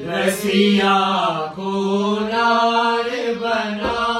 रसिया को नार बना।